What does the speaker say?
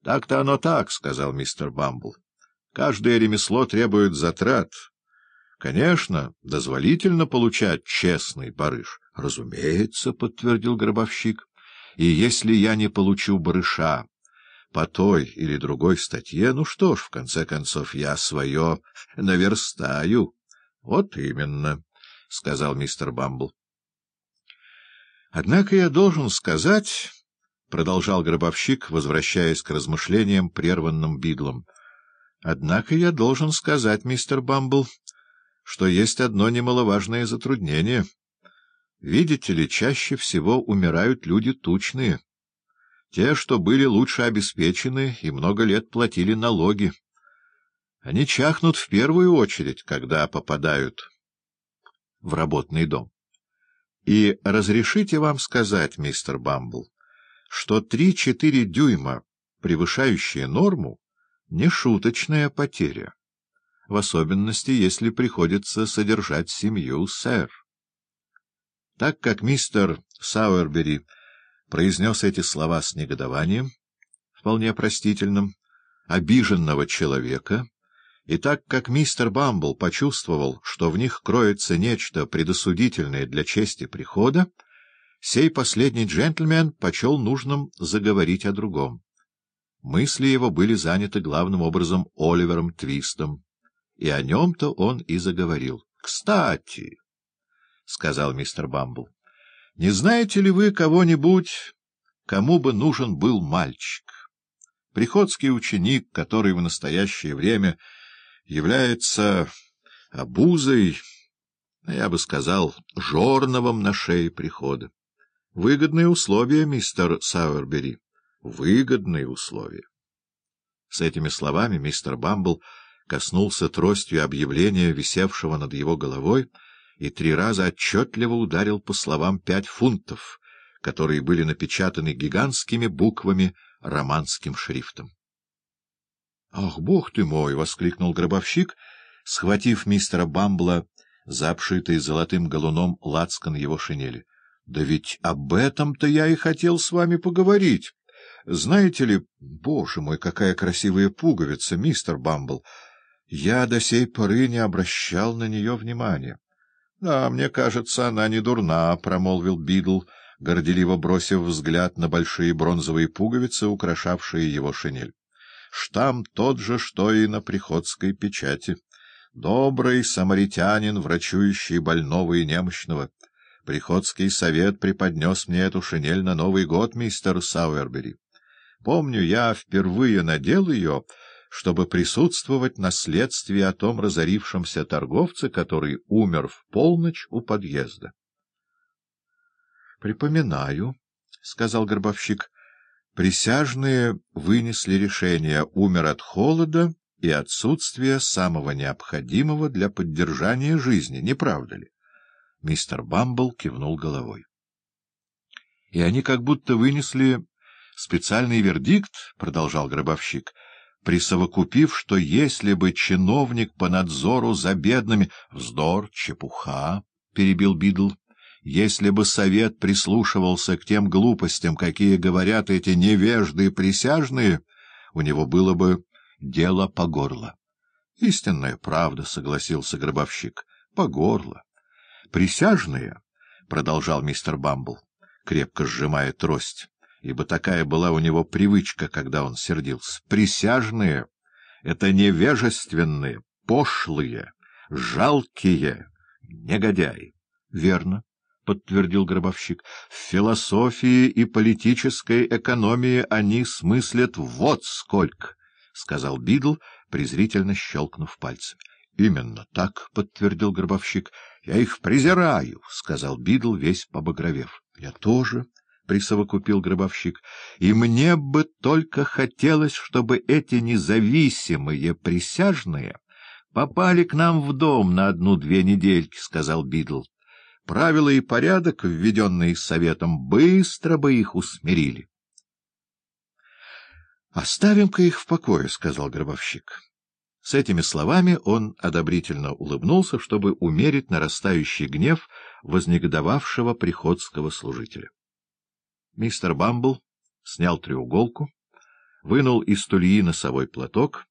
— Так-то оно так, — сказал мистер Бамбл. — Каждое ремесло требует затрат. Конечно, дозволительно получать честный барыш. — Разумеется, — подтвердил гробовщик. — И если я не получу барыша по той или другой статье, ну что ж, в конце концов, я свое наверстаю. — Вот именно, — сказал мистер Бамбл. — Однако я должен сказать... — продолжал гробовщик, возвращаясь к размышлениям, прерванным бидлом. — Однако я должен сказать, мистер Бамбл, что есть одно немаловажное затруднение. Видите ли, чаще всего умирают люди тучные. Те, что были лучше обеспечены и много лет платили налоги. Они чахнут в первую очередь, когда попадают в работный дом. И разрешите вам сказать, мистер Бамбл, что три-четыре дюйма, превышающие норму, — не шуточная потеря, в особенности, если приходится содержать семью, сэр. Так как мистер Сауэрбери произнес эти слова с негодованием, вполне простительным, обиженного человека, и так как мистер Бамбл почувствовал, что в них кроется нечто предосудительное для чести прихода, сей последний джентльмен почел нужным заговорить о другом. Мысли его были заняты главным образом Оливером Твистом, и о нем-то он и заговорил. — Кстати, — сказал мистер Бамбл, — не знаете ли вы кого-нибудь, кому бы нужен был мальчик? Приходский ученик, который в настоящее время является обузой, я бы сказал, жорновом на шее прихода. Выгодные условия, мистер Сауэрбери. Выгодные условия. С этими словами мистер Бамбл коснулся тростью объявления, висевшего над его головой, и три раза отчетливо ударил по словам пять фунтов, которые были напечатаны гигантскими буквами романским шрифтом. — Ах, бог ты мой! — воскликнул гробовщик, схватив мистера Бамбла за обшитый золотым галуном лацкан его шинели. Да ведь об этом-то я и хотел с вами поговорить. Знаете ли, боже мой, какая красивая пуговица, мистер Бамбл. Я до сей поры не обращал на нее внимания. — Да, мне кажется, она не дурна, — промолвил Бидл, горделиво бросив взгляд на большие бронзовые пуговицы, украшавшие его шинель. Штамп тот же, что и на приходской печати. Добрый самаритянин, врачующий больного и немощного. Приходский совет преподнес мне эту шинель на Новый год, мистер Сауэрбери. Помню, я впервые надел ее, чтобы присутствовать на следствии о том разорившемся торговце, который умер в полночь у подъезда. — Припоминаю, — сказал Горбовщик, — присяжные вынесли решение, умер от холода и отсутствия самого необходимого для поддержания жизни, не правда ли? Мистер Бамбл кивнул головой. — И они как будто вынесли специальный вердикт, — продолжал гробовщик, — присовокупив, что если бы чиновник по надзору за бедными... — Вздор, чепуха, — перебил Бидл. — Если бы совет прислушивался к тем глупостям, какие говорят эти невежды присяжные, у него было бы дело по горло. — Истинная правда, — согласился гробовщик, — по горло. Присяжные, — продолжал мистер Бамбл, крепко сжимая трость, ибо такая была у него привычка, когда он сердился, — присяжные — это невежественные, пошлые, жалкие негодяи. — Верно, — подтвердил гробовщик, — в философии и политической экономии они смыслят вот сколько, — сказал Бидл, презрительно щелкнув пальцами. — Именно так, — подтвердил гробовщик. — Я их презираю, — сказал Бидл, весь побагровев. — Я тоже, — присовокупил гробовщик. — И мне бы только хотелось, чтобы эти независимые присяжные попали к нам в дом на одну-две недельки, — сказал Бидл. Правила и порядок, введенные советом, быстро бы их усмирили. — Оставим-ка их в покое, — сказал гробовщик. С этими словами он одобрительно улыбнулся, чтобы умерить нарастающий гнев вознегодовавшего приходского служителя. Мистер Бамбл снял треуголку, вынул из тульи носовой платок